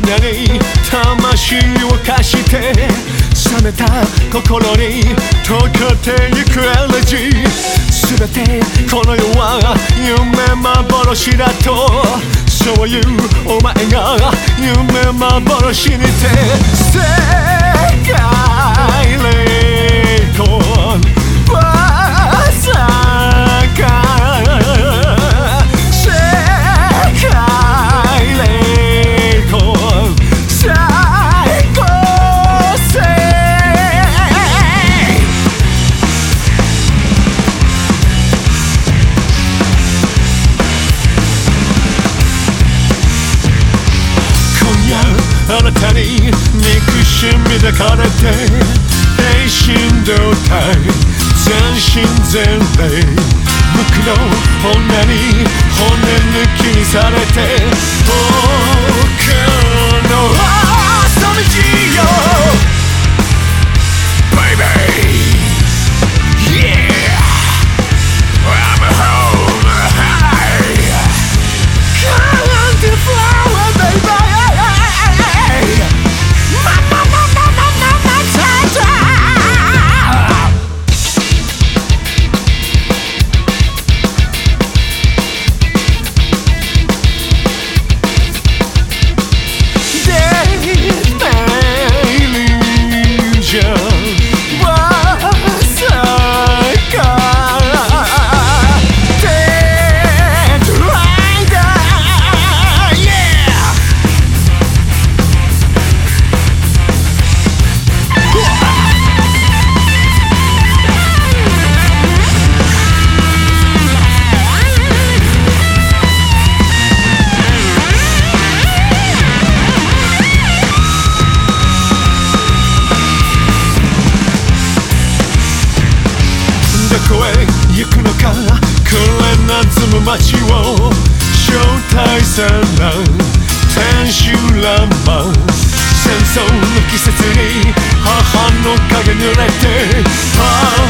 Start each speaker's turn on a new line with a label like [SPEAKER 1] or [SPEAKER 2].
[SPEAKER 1] 体に魂を貸して冷めた心に溶けてゆくエレジー。全てこの世は夢幻だと。そういうお前が夢幻にて。世界あなたに憎しみ抱かれて平心動態全身全霊無垢の女に骨抜きにされて行くのかこれなずむ街を招待さら天守爛漫戦争の季節に母の影濡れてあと